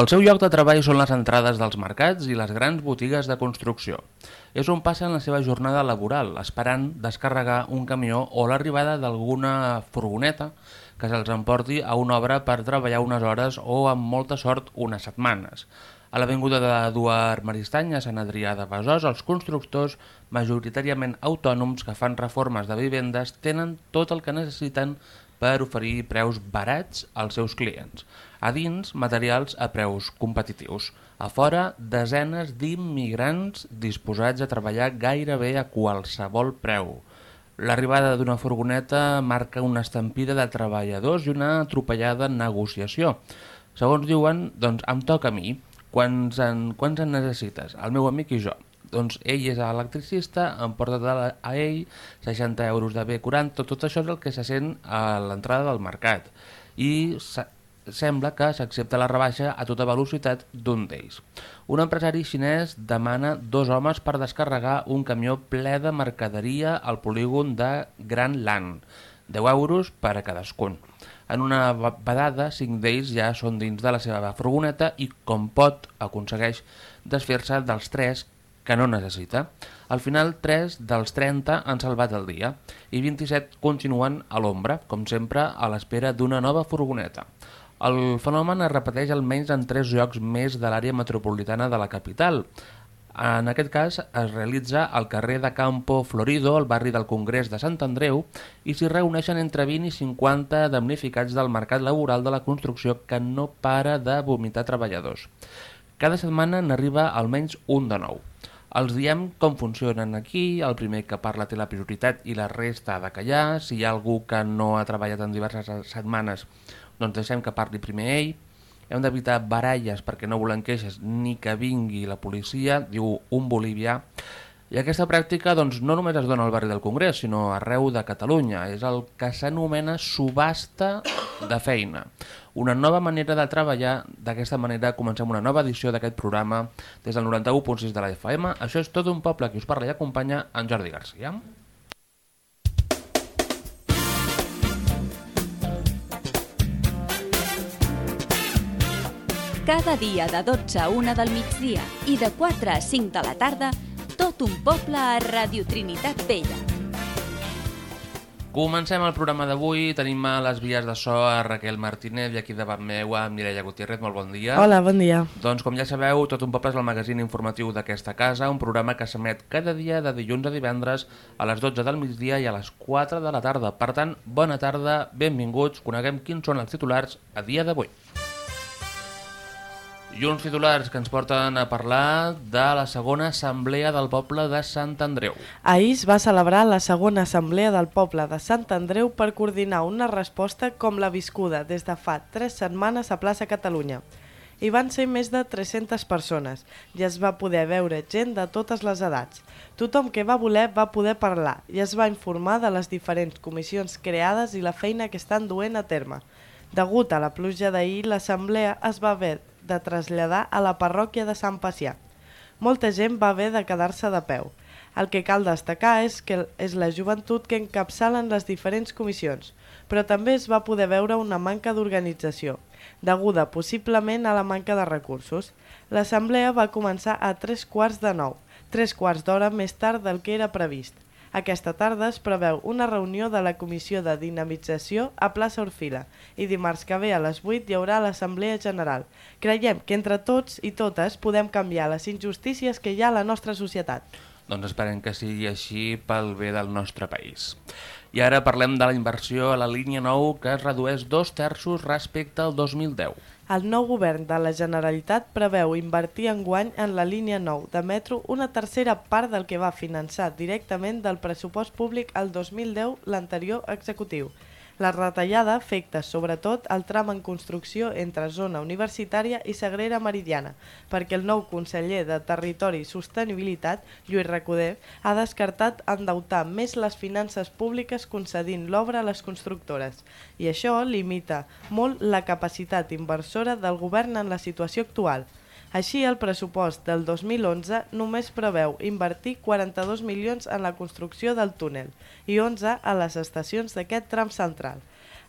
El seu lloc de treball són les entrades dels mercats i les grans botigues de construcció. És on passen la seva jornada laboral, esperant descarregar un camió o l'arribada d'alguna furgoneta que se'ls emporti a una obra per treballar unes hores o, amb molta sort, unes setmanes. A l'avinguda d'Eduard Maristany, a Sant Adrià de Besòs, els constructors, majoritàriament autònoms que fan reformes de vivendes, tenen tot el que necessiten per oferir preus barats als seus clients. A dins, materials a preus competitius. A fora, desenes d'immigrants disposats a treballar gairebé a qualsevol preu. L'arribada d'una furgoneta marca una estampida de treballadors i una atropellada negociació. Segons diuen, doncs em toca a mi. Quants en, quants en necessites? El meu amic i jo. Doncs ell és electricista, em porta a ell 60 euros de B40, tot això és el que se sent a l'entrada del mercat. I sembla que s'accepta la rebaixa a tota velocitat d'un d'ells. Un empresari xinès demana dos homes per descarregar un camió ple de mercaderia al polígon de Gran Land, 10 euros per a cadascun. En una vedada, cinc d'ells ja són dins de la seva furgoneta i, com pot, aconsegueix desfer-se dels tres que no necessita. Al final, 3 dels 30 han salvat el dia i 27 continuen a l'ombra, com sempre, a l'espera d'una nova furgoneta. El fenomen es repeteix almenys en tres llocs més de l'àrea metropolitana de la capital. En aquest cas es realitza al carrer de Campo Florido, al barri del Congrés de Sant Andreu, i s'hi reuneixen entre 20 i 50 damnificats del mercat laboral de la construcció que no para de vomitar treballadors. Cada setmana n'arriba almenys un de nou. Els diem com funcionen aquí, el primer que parla té la prioritat i la resta ha de callar, si hi ha algú que no ha treballat en diverses setmanes doncs deixem que parli primer ell, hem d'evitar baralles perquè no volen queixes ni que vingui la policia, diu un bolivià, i aquesta pràctica doncs, no només es dona al barri del Congrés, sinó arreu de Catalunya. És el que s'anomena subhasta de feina. Una nova manera de treballar. D'aquesta manera comencem una nova edició d'aquest programa des del 91.6 de la FM. Això és tot un poble que us parla i acompanya en Jordi Garcia. Cada dia de 12 a 1 del migdia i de 4 a 5 de la tarda, tot un poble a Radio Trinitat Vella. Comencem el programa d'avui. Tenim a les vies de so a Raquel Martínez i aquí davant meu a Mireia Gutiérrez. Molt bon dia. Hola, bon dia. Doncs com ja sabeu, Tot un poble és el magazín informatiu d'aquesta casa, un programa que s'emet cada dia de dilluns a divendres a les 12 del migdia i a les 4 de la tarda. Per tant, bona tarda, benvinguts, coneguem quins són els titulars a dia d'avui. I uns titulars que ens porten a parlar de la segona assemblea del poble de Sant Andreu. Ahir es va celebrar la segona assemblea del poble de Sant Andreu per coordinar una resposta com la viscuda des de fa tres setmanes a plaça Catalunya. Hi van ser més de 300 persones i es va poder veure gent de totes les edats. Tothom que va voler va poder parlar i es va informar de les diferents comissions creades i la feina que estan duent a terme. Degut a la pluja d'ahir, l'assemblea es va haver de traslladar a la parròquia de Sant Pacià. Molta gent va haver de quedar-se de peu. El que cal destacar és que és la joventut que encapçalen les diferents comissions, però també es va poder veure una manca d'organització, deguda possiblement a la manca de recursos. L'assemblea va començar a tres quarts de nou, tres quarts d'hora més tard del que era previst. Aquesta tarda es preveu una reunió de la Comissió de Dinamització a plaça Orfila i dimarts que ve a les 8 hi haurà l'Assemblea General. Creiem que entre tots i totes podem canviar les injustícies que hi ha a la nostra societat. Doncs esperem que sigui així pel bé del nostre país. I ara parlem de la inversió a la línia 9 que es redueix dos terços respecte al 2010. El nou govern de la Generalitat preveu invertir enguany en la línia 9 de metro una tercera part del que va finançar directament del pressupost públic el 2010 l'anterior executiu. La retallada afecta sobretot el tram en construcció entre zona universitària i Sagrera Meridiana, perquè el nou conseller de Territori i Sostenibilitat, Lluís Recoder, ha descartat endeutar més les finances públiques concedint l'obra a les constructores, i això limita molt la capacitat inversora del govern en la situació actual. Així, el pressupost del 2011 només preveu invertir 42 milions en la construcció del túnel i 11 a les estacions d'aquest tram central.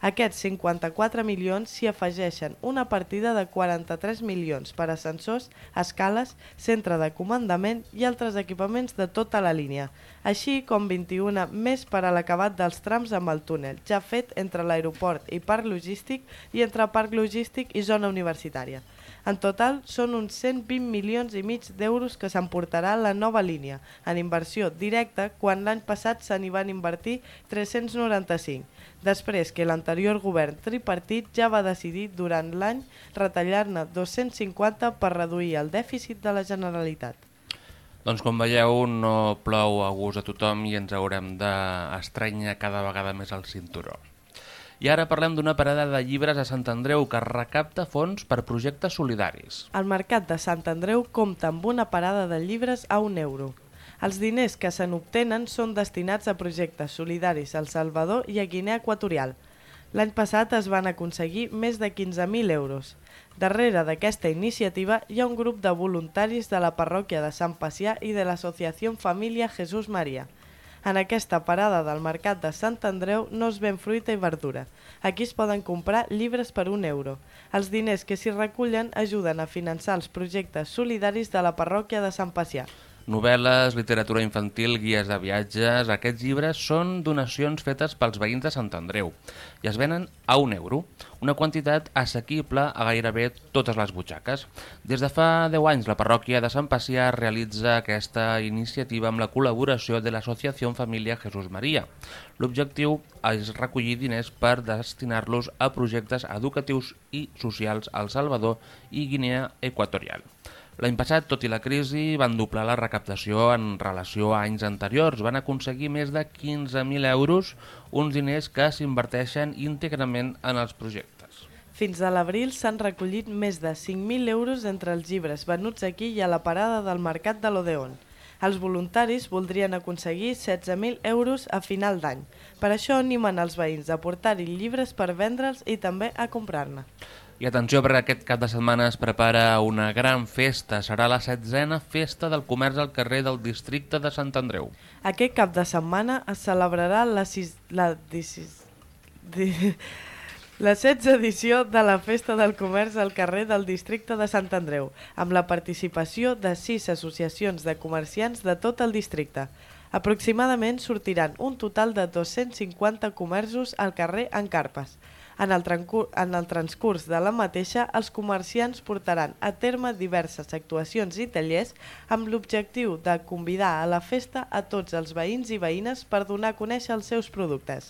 Aquests 54 milions s'hi afegeixen una partida de 43 milions per ascensors, escales, centre de comandament i altres equipaments de tota la línia, així com 21 més per a l'acabat dels trams amb el túnel, ja fet entre l'aeroport i parc logístic i entre parc logístic i zona universitària. En total, són uns 120 milions i mig d'euros que s'emportarà la nova línia en inversió directa quan l'any passat se n'hi van invertir 395, després que l'anterior govern tripartit ja va decidir durant l'any retallar-ne 250 per reduir el dèficit de la Generalitat. Doncs com veieu, no plou a gust a tothom i ens haurem d'estranyar cada vegada més el cinturó. I ara parlem d'una parada de llibres a Sant Andreu que recapta fons per projectes solidaris. El mercat de Sant Andreu compta amb una parada de llibres a un euro. Els diners que se n'obtenen són destinats a projectes solidaris al Salvador i a Guinea Equatorial. L'any passat es van aconseguir més de 15.000 euros. Darrere d'aquesta iniciativa hi ha un grup de voluntaris de la parròquia de Sant Pacià i de l'associació Família Jesús Maria – en aquesta parada del Mercat de Sant Andreu no es ven fruita i verdura. Aquí es poden comprar llibres per un euro. Els diners que s'hi recullen ajuden a finançar els projectes solidaris de la parròquia de Sant Pacià novel·les, literatura infantil, guies de viatges... Aquests llibres són donacions fetes pels veïns de Sant Andreu i es venen a un euro, una quantitat assequible a gairebé totes les butxaques. Des de fa 10 anys la parròquia de Sant Pacià realitza aquesta iniciativa amb la col·laboració de l'Associació Família Jesús Maria. L'objectiu és recollir diners per destinar-los a projectes educatius i socials al Salvador i Guinea Equatorial. L'any passat, tot i la crisi, van doblar la recaptació en relació a anys anteriors. Van aconseguir més de 15.000 euros, uns diners que s'inverteixen íntegrament en els projectes. Fins a l'abril s'han recollit més de 5.000 euros entre els llibres venuts aquí i a la parada del Mercat de l'Odeon. Els voluntaris voldrien aconseguir 16.000 euros a final d'any. Per això animen els veïns a portar-hi llibres per vendre'ls i també a comprar-ne. I atenció perquè aquest cap de setmana es prepara una gran festa. Serà la setzena festa del comerç al carrer del districte de Sant Andreu. Aquest cap de setmana es celebrarà la, sis, la, disis, di, la 16 edició de la Festa del Comerç al carrer del districte de Sant Andreu, amb la participació de sis associacions de comerciants de tot el districte. Aproximadament sortiran un total de 250 comerços al carrer en carpes. En el, en el transcurs de la mateixa, els comerciants portaran a terme diverses actuacions i tallers amb l'objectiu de convidar a la festa a tots els veïns i veïnes per donar a conèixer els seus productes.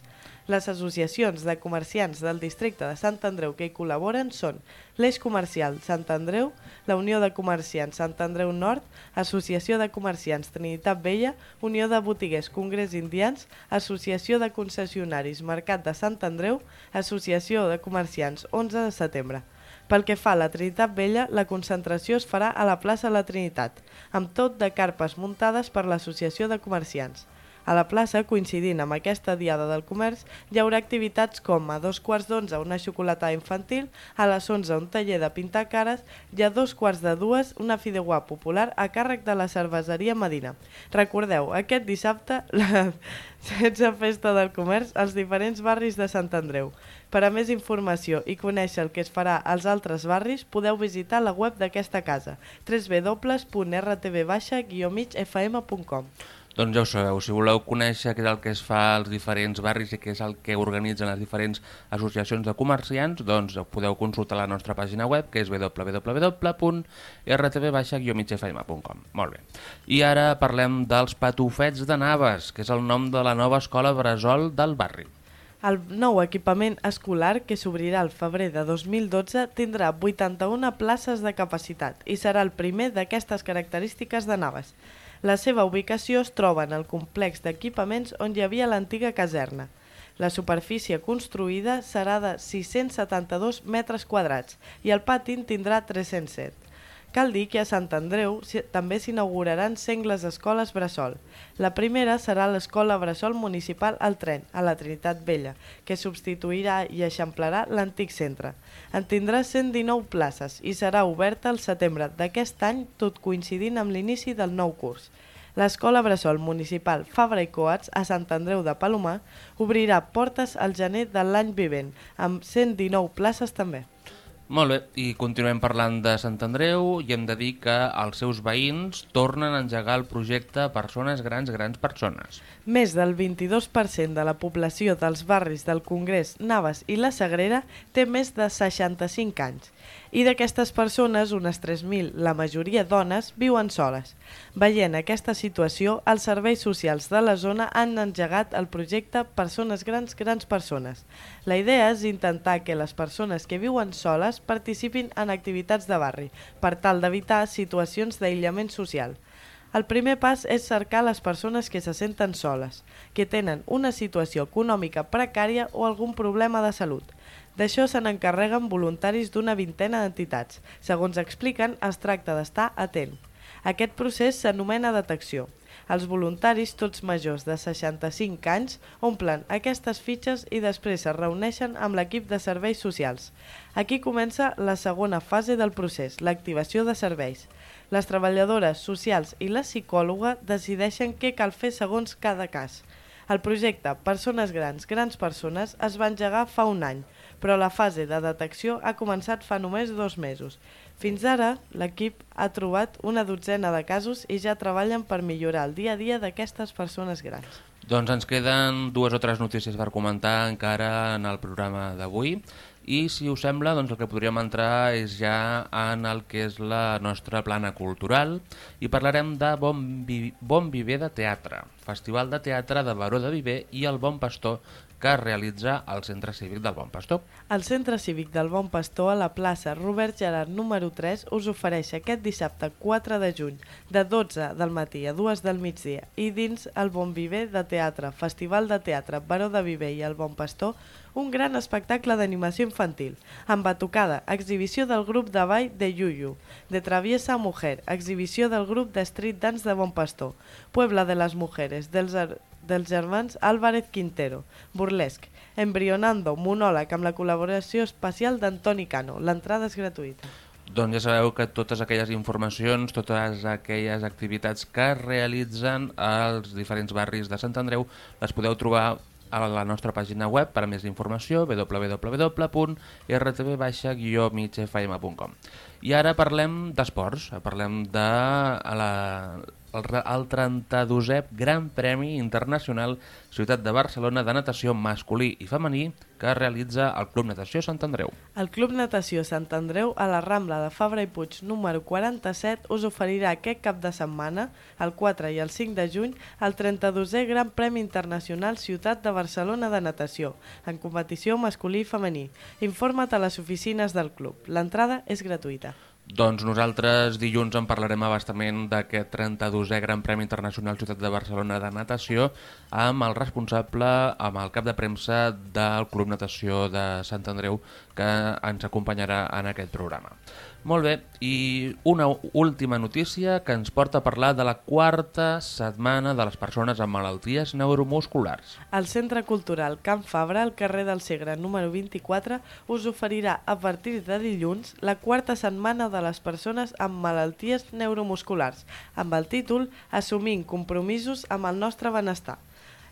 Les associacions de comerciants del districte de Sant Andreu que hi col·laboren són l'Eix Comercial Sant Andreu, la Unió de Comerciants Sant Andreu Nord, Associació de Comerciants Trinitat Vella, Unió de Botiguers Congrés Indians, Associació de Concessionaris Mercat de Sant Andreu, Associació de Comerciants 11 de setembre. Pel que fa a la Trinitat Vella, la concentració es farà a la plaça La Trinitat, amb tot de carpes muntades per l'Associació de Comerciants. A la plaça, coincidint amb aquesta Diada del Comerç, hi haurà activitats com a dos quarts d'onze una xocolatada infantil, a les 11 un taller de pintar cares i a dos quarts de dues una fideuà popular a càrrec de la cerveseria Medina. Recordeu, aquest dissabte la 16 Festa del Comerç als diferents barris de Sant Andreu. Per a més informació i conèixer el que es farà als altres barris, podeu visitar la web d'aquesta casa www.rtv-migfm.com doncs ja ho sabeu, si voleu conèixer què és el que es fa als diferents barris i què és el que organitzen les diferents associacions de comerciants, doncs podeu consultar la nostra pàgina web, que és www.rtv-migfm.com. Molt bé. I ara parlem dels patufets de Naves, que és el nom de la nova escola Bressol del barri. El nou equipament escolar, que s'obrirà al febrer de 2012, tindrà 81 places de capacitat i serà el primer d'aquestes característiques de Naves. La seva ubicació es troba en el complex d'equipaments on hi havia l'antiga caserna. La superfície construïda serà de 672 metres quadrats i el pati tindrà 307. Cal dir que a Sant Andreu també s'inauguraran sengles escoles Bressol. La primera serà l'Escola Bressol Municipal al Tren, a la Trinitat Vella, que substituirà i eixamplarà l'antic centre. En tindrà 119 places i serà oberta al setembre d'aquest any, tot coincidint amb l'inici del nou curs. L'Escola Bressol Municipal Fabra i Coats a Sant Andreu de Palomar obrirà portes al gener de l'any vivent, amb 119 places també. Molt bé, i continuem parlant de Sant Andreu i hem de dir que els seus veïns tornen a engegar el projecte Persones Grans, Grans Persones. Més del 22% de la població dels barris del Congrés, Navas i la Sagrera té més de 65 anys i d'aquestes persones, unes 3.000, la majoria dones, viuen soles. Veient aquesta situació, els serveis socials de la zona han engegat el projecte Persones Grans, Grans Persones. La idea és intentar que les persones que viuen soles participin en activitats de barri, per tal d'evitar situacions d'aïllament social. El primer pas és cercar les persones que se senten soles, que tenen una situació econòmica precària o algun problema de salut. D'això se n'encarreguen voluntaris d'una vintena d'entitats. Segons expliquen, es tracta d'estar atent. Aquest procés s'anomena detecció. Els voluntaris, tots majors de 65 anys, omplen aquestes fitxes i després es reuneixen amb l'equip de serveis socials. Aquí comença la segona fase del procés, l'activació de serveis. Les treballadores socials i la psicòloga decideixen què cal fer segons cada cas. El projecte Persones Grans, Grans Persones es va engegar fa un any, però la fase de detecció ha començat fa només dos mesos. Fins ara, l'equip ha trobat una dotzena de casos i ja treballen per millorar el dia a dia d'aquestes persones grans. Doncs ens queden dues o tres notícies per comentar encara en el programa d'avui i si us sembla doncs el que podríem entrar és ja en el que és la nostra plana cultural i parlarem de Bon, Vi bon Viver de Teatre, Festival de Teatre de Baró de Viver i el Bon Pastor que es realitza al Centre Cívic del Bon Pastor. El Centre Cívic del Bon Pastor a la plaça Robert Gerard número 3 us ofereix aquest dissabte 4 de juny de 12 del matí a 2 del migdia i dins el Bon Viver de Teatre, Festival de Teatre Baró de Viver i el Bon Pastor un gran espectacle d'animació infantil, amb batucada, exhibició del grup de ball de Yuyu, de Traviesa Mujer, exhibició del grup de Street Dance de Bon Pastor, Puebla de les Mujeres, dels, dels germans Álvarez Quintero, burlesc, embrionando, monòleg amb la col·laboració especial d'Antoni Cano. L'entrada és gratuïta. Doncs ja sabeu que totes aquelles informacions, totes aquelles activitats que realitzen als diferents barris de Sant Andreu les podeu trobar a la nostra pàgina web per a més informació www.rtv-migfm.com I ara parlem d'esports, parlem de la, el, el 32è Gran Premi Internacional Ciutat de Barcelona de natació masculí i femení que realitza el Club Natació Sant Andreu. El Club Natació Sant Andreu a la Rambla de Fabra i Puig número 47 us oferirà aquest cap de setmana, el 4 i el 5 de juny, el 32è Gran Premi Internacional Ciutat de Barcelona de Natació, en competició masculí i femení. Informa't a les oficines del club. L'entrada és gratuïta. Doncs nosaltres dilluns en parlarem abastament d'aquest 32è Gran Premi Internacional Ciutat de Barcelona de Natació amb el responsable, amb el cap de premsa del Club Natació de Sant Andreu que ens acompanyarà en aquest programa. Molt bé, i una última notícia que ens porta a parlar de la quarta setmana de les persones amb malalties neuromusculars. El Centre Cultural Camp Fabra, al carrer del Segre número 24, us oferirà a partir de dilluns la quarta setmana de les persones amb malalties neuromusculars, amb el títol Assumint compromisos amb el nostre benestar.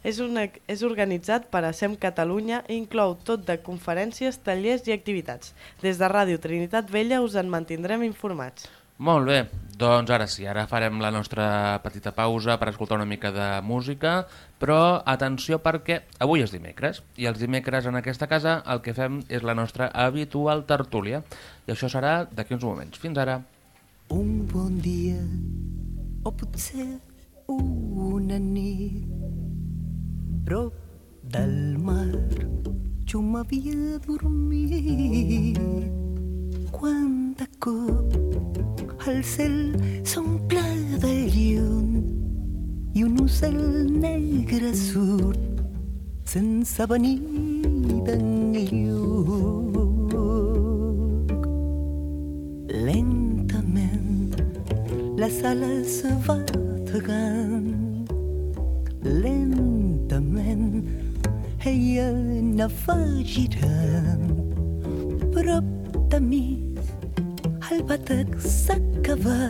És, una, és organitzat per ASEM Catalunya i inclou tot de conferències, tallers i activitats. Des de Ràdio Trinitat Vella us en mantindrem informats. Molt bé, doncs ara sí, ara farem la nostra petita pausa per escoltar una mica de música, però atenció perquè avui és dimecres, i els dimecres en aquesta casa el que fem és la nostra habitual tertúlia, i això serà d'aquí uns moments. Fins ara. Un bon dia, o potser una nit, prop del mar jo m'havia dormit quan de cop el cel s'omple de llum i un ocel negre surt sense venir d'enlloc. Lentament les ales bategant lentament ella anava girant prop de mi el batec s'acaba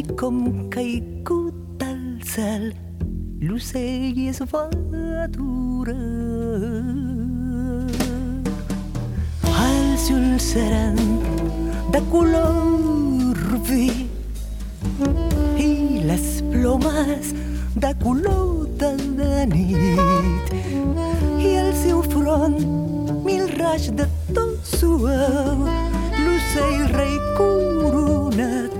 i com caigut al cel l'ocell es va aturar. Els ulls seran de color vi i les plomes de color de raig de tot suau. L'ocell rei coronat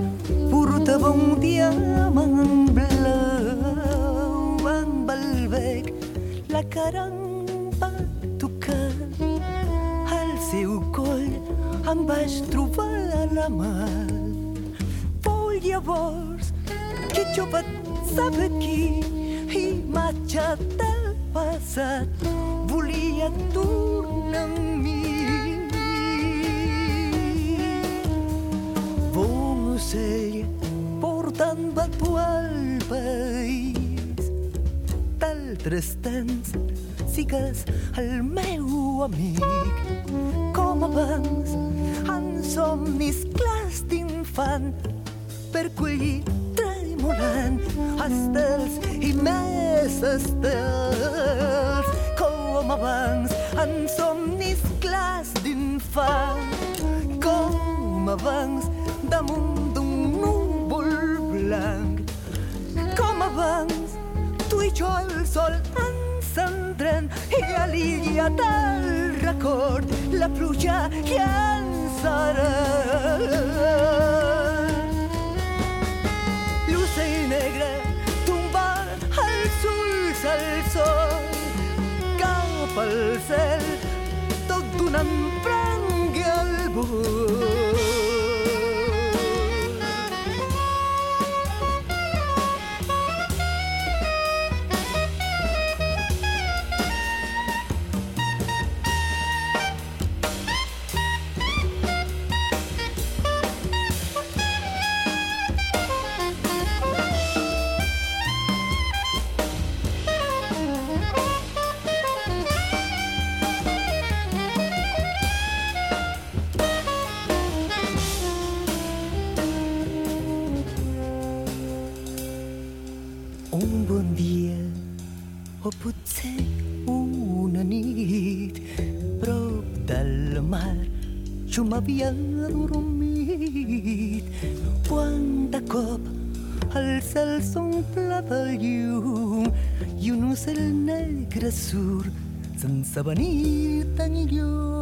portava un diamant blau. Amb el bec la cara em va tocar al seu coll em vaig trobar la mà. Fou llavors que jo vaig saber qui imatge del passat. Volia tornar amb Bon ocell portant vatu al país d'altres temps sigues el meu amic. Com abans en somnis clars d'infant per collir tremolant estels i més estels. Com abans en somnis clars d'infant. Com abans jo el sol encendrem i a l'illa del record la pluja llançarà l'ocell negre tomba els ulls al sol cap al cel tot donant prangue al vol m'havia dormit quan de cop el cel s'omple de llum i un ocell negre surt sense venir tan lluny.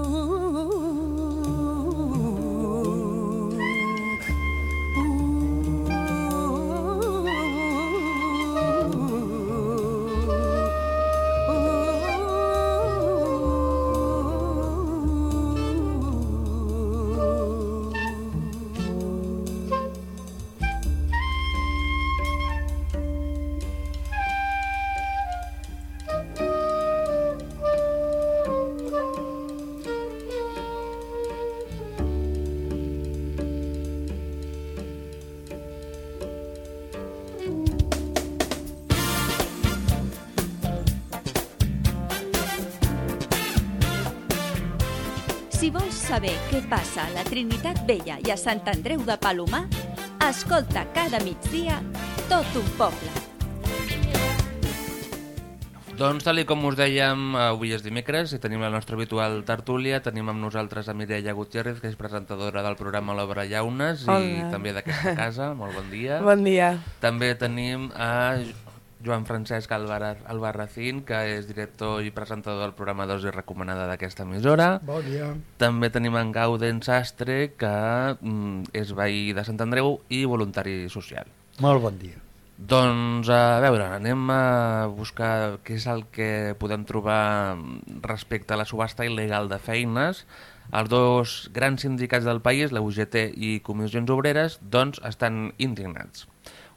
Saber què passa a la Trinitat Vella i a Sant Andreu de Palomar, escolta cada migdia tot un poble. Doncs, tal i com us dèiem, avui és dimecres i tenim la nostra habitual tertúlia. Tenim amb nosaltres a Mireia Gutiérrez, que és presentadora del programa L'Obra Llaunes i Hola. també d'aquesta casa. Molt bon dia. Bon dia. També tenim a Joan Francesc Alvar Albarracín, que és director i presentador del programa Dosi Recomanada d'aquesta emissora. Bon dia. També tenim en Gauden Sastre, que mm, és veí de Sant Andreu i voluntari social. Molt bon dia. Doncs, a veure, anem a buscar què és el que podem trobar respecte a la subhasta il·legal de feines. Els dos grans sindicats del país, la UGT i Comissions Obreres, doncs estan indignats.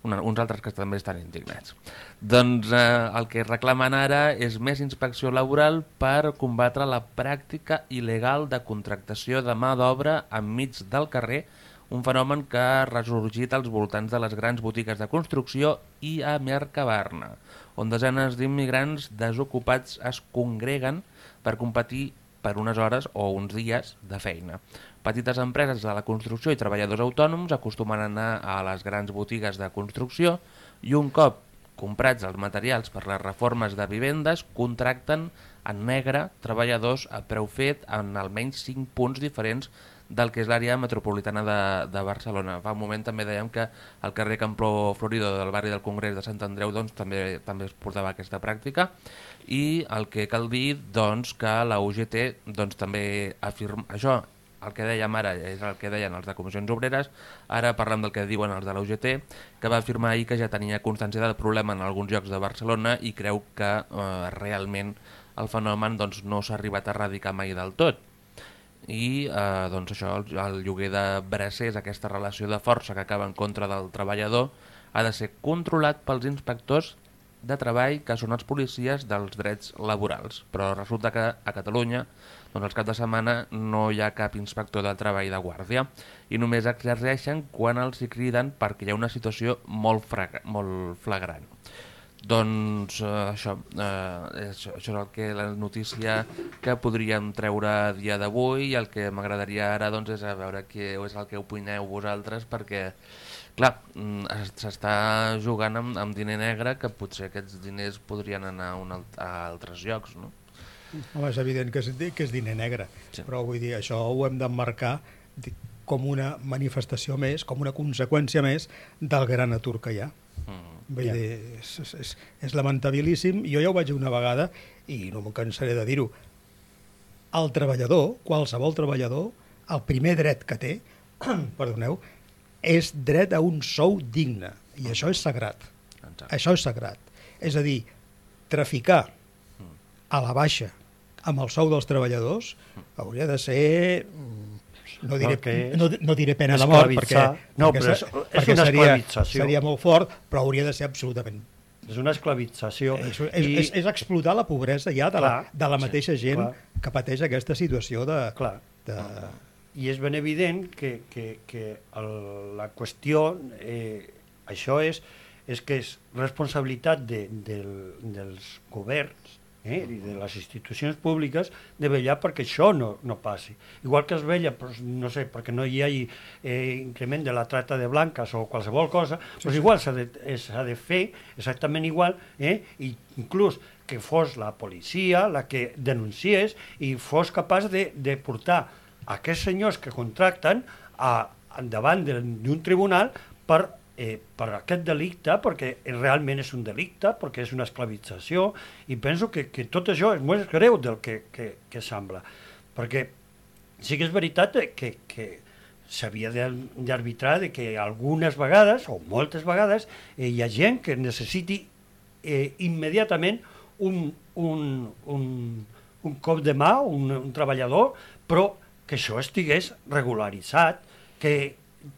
Una, uns altres que també estan indignats. Doncs eh, el que reclamen ara és més inspecció laboral per combatre la pràctica il·legal de contractació de mà d'obra enmig del carrer un fenomen que ha ressorgit als voltants de les grans botigues de construcció i a Mercabarna, on desenes d'immigrants desocupats es congreguen per competir per unes hores o uns dies de feina. Petites empreses de la construcció i treballadors autònoms acostumen a anar a les grans botigues de construcció i un cop comprats els materials per les reformes de vivendes contracten en negre treballadors a preu fet en almenys 5 punts diferents del que és l'àrea metropolitana de, de Barcelona. Fa un moment també dèiem que al carrer Campló Florido del barri del Congrés de Sant Andreu doncs, també també es portava aquesta pràctica i el que cal dir doncs, que la UGT doncs, també afirma això, el que dèiem ara és el que deien els de Comissions Obreres, ara parlem del que diuen els de la UGT, que va afirmar ahir que ja tenia constància del problema en alguns llocs de Barcelona i creu que eh, realment el fenomen doncs, no s'ha arribat a erradicar mai del tot. I eh, doncs això, el, el lloguer de bracers, aquesta relació de força que acaba en contra del treballador, ha de ser controlat pels inspectors de treball que són els policies dels drets laborals. Però resulta que a Catalunya doncs els caps de setmana no hi ha cap inspector de treball de guàrdia i només exerceixen quan els hi criden perquè hi ha una situació molt, molt flagrant. Doncs eh, això, eh, és, això és el que la notícia que podríem treure a dia d'avui i el que m'agradaria ara doncs, és a veure què és el que opineu vosaltres perquè clar, mm, s'està jugant amb, amb diner negre que potser aquests diners podrien anar a, un, a altres llocs, no? Home, és evident que és, que és diner negre, Sí. però vull dir, això ho hem d'emmarcar com una manifestació més, com una conseqüència més del gran atur que hi ha. Mm. Vull Ja. dir, és, és, és, és lamentabilíssim. Jo ja ho vaig dir una vegada i no m'ho cansaré de dir-ho. El treballador, qualsevol treballador, el primer dret que té, perdoneu, és dret a un sou digne. I això és sagrat. Exacte. Això és sagrat. És a dir, traficar a la baixa amb el sou dels treballadors hauria de ser mm, no diré, és no, no diré pena de mort perquè. No, perquè, però és- és perquè una seria, seria molt fort però hauria de ser absolutament És una esclavització. és, és, és, és explotar la pobresa ja de la, Clar, de la sí, mateixa gent clar. que pateix aquesta situació de, Clar. de, I és ben evident que, que, que el, la qüestió, eh, això és, és que és responsabilitat de, del, dels governs eh, i de les institucions públiques de vetllar perquè això no, no passi. Igual que es vella, doncs, no sé, perquè no hi hagi eh, increment de la trata de blanques o qualsevol cosa, doncs igual s'ha de, de fer exactament igual, eh, i inclús que fos la policia la que denunciés i fos capaç de, de portar aquests senyors que contracten a, davant de- d'un tribunal per, eh, per aquest delicte, perquè realment és un delicte, perquè és una esclavització, i penso que, que tot això és molt greu del que, que, que sembla. Perquè sí que és veritat que, que s'havia d'arbitrar de que algunes vegades, o moltes vegades, eh, hi ha gent que necessiti eh, immediatament un, un, un, un cop de mà, un, un treballador, però que això estigués regularitzat, que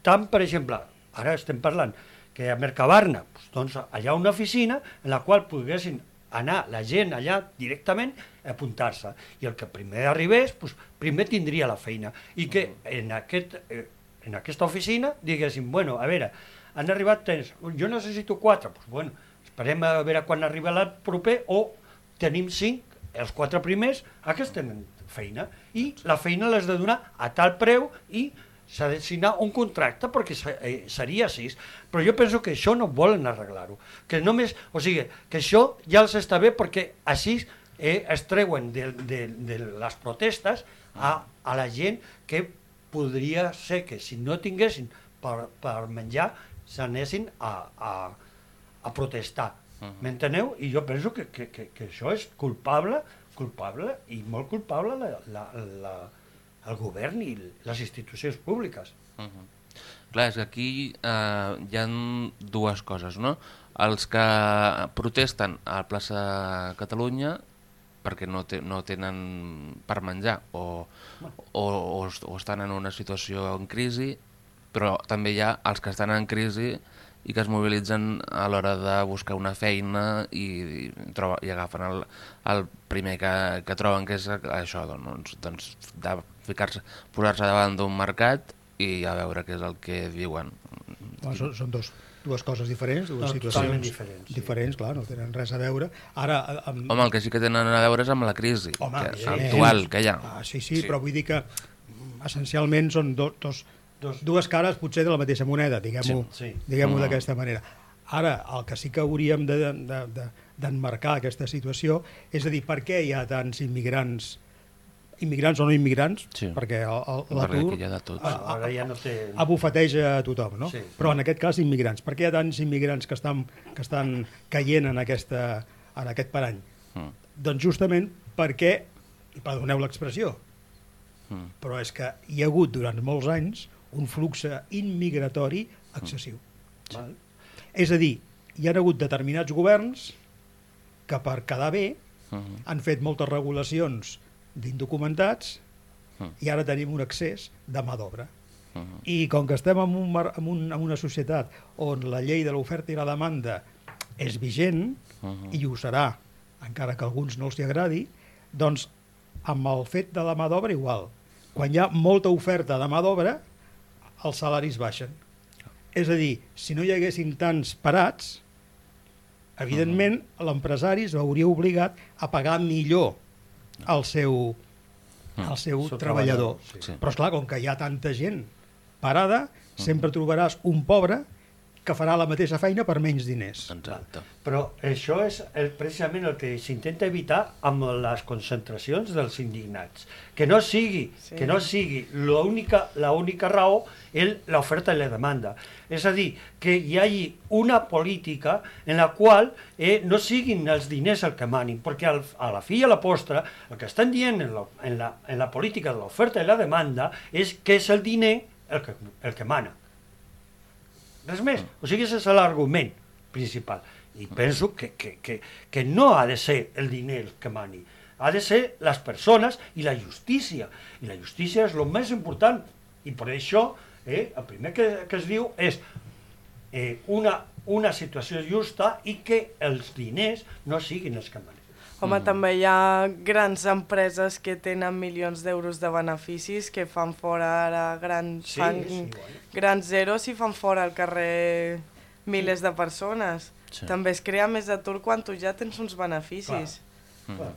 tant, per exemple, ara estem parlant que a Mercabarna, doncs, doncs allà una oficina en la qual poguessin anar la gent allà directament a apuntar-se. I el que primer arribés, doncs, primer tindria la feina. I que en, aquest, eh, en aquesta oficina diguessin, bueno, a veure, han arribat tens, jo necessito quatre, doncs, bueno, esperem a veure quan arriba el proper o tenim cinc, els quatre primers, aquests tenen feina i la feina l'has de donar a tal preu i s'ha de signar un contracte perquè eh, seria així. Però jo penso que això no volen arreglar-ho. Que només, o sigui, que això ja els està bé perquè així eh, es treuen de, de, de les protestes a, a la gent que podria ser que si no tinguessin per, per menjar s'anessin a, a, a protestar. M'enteneu? I jo penso que, que, que, que això és culpable, culpable i molt culpable la, la, la, el govern i les institucions públiques. Uh -huh. Clar, és que aquí eh, hi ha dues coses, no? Els que protesten a la plaça Catalunya perquè no, te, no tenen per menjar o, o, o, o estan en una situació en crisi, però també hi ha els que estan en crisi i que es mobilitzen a l'hora de buscar una feina i, i, troba, i agafen el, el primer que, que troben, que és això, doncs, doncs de ficar-se, posar-se davant d'un mercat i a veure què és el que diuen. Bueno, són, són dos, dues coses diferents, dues No, situacions diferents, sí. diferents, clar, no tenen res a veure. Ara, amb, Home, el que sí que tenen a veure és amb la crisi Home, que, evidentment. actual que hi ha. Ah, sí, sí, sí, però vull dir que essencialment són do, dos, Dos. dues cares potser de la mateixa moneda, diguem-ho Sí, sí. diguem Mm. d'aquesta manera. Ara, el que sí que hauríem d'emmarcar de, de, de, aquesta situació és a dir, per què hi ha tants immigrants immigrants o no immigrants, Sí. perquè l'atur aquí hi ha de tots. a- a- Ara ja no té... abufeteja a tothom, no? Sí. Però en aquest cas immigrants. Per què hi ha tants immigrants que estan, que estan caient en, aquesta, en aquest parany? Mm. Doncs justament perquè, i perdoneu l'expressió, Mm. però és que hi ha hagut durant molts anys un flux immigratori excessiu. Val? És a dir, hi ha hagut determinats governs que per quedar bé Mhm. han fet moltes regulacions d'indocumentats Mm. i ara tenim un excés de mà d'obra. Mhm. I com que estem en, un, en, un, en una societat on la llei de l'oferta i la demanda és vigent, Mhm. i ho serà, encara que alguns no els hi agradi, doncs amb el fet de la mà d'obra igual. Quan hi ha molta oferta de mà d'obra, els salaris baixen. És a dir, si no hi haguessin tants parats, evidentment l'empresari es veuria obligat a pagar millor el seu, el seu treballador. treballador, sí. Sí. Però és clar, com que hi ha tanta gent parada, sempre trobaràs un pobre que farà la mateixa feina per menys diners. Exacte. Però això és el, precisament el que s'intenta evitar amb les concentracions dels indignats. Que no sigui, Sí. que no sigui l'única l'única raó el- l'oferta i la demanda. És a dir, que hi hagi una política en la qual eh, no siguin els diners el que manin, perquè al, a la fi i a la postre el que estan dient en la, en la, en la política de l'oferta i la demanda és que és el diner el que, el que mana. Res més. O sigui, ese és l'argument principal. I penso que, que, que, que no ha de ser el diner el que mani, ha de ser les persones i la justícia. I la justícia és el més important. I per això, eh, el primer que, que es diu és eh, una, una situació justa i que els diners no siguin els que manin. Home, també hi ha grans empreses que tenen milions d'euros de beneficis que fan fora ara grans, Sí, fan sí, bueno. grans zeros i fan fora al carrer milers de persones. Sí. També es crea més atur quan tu ja tens uns beneficis. Clar.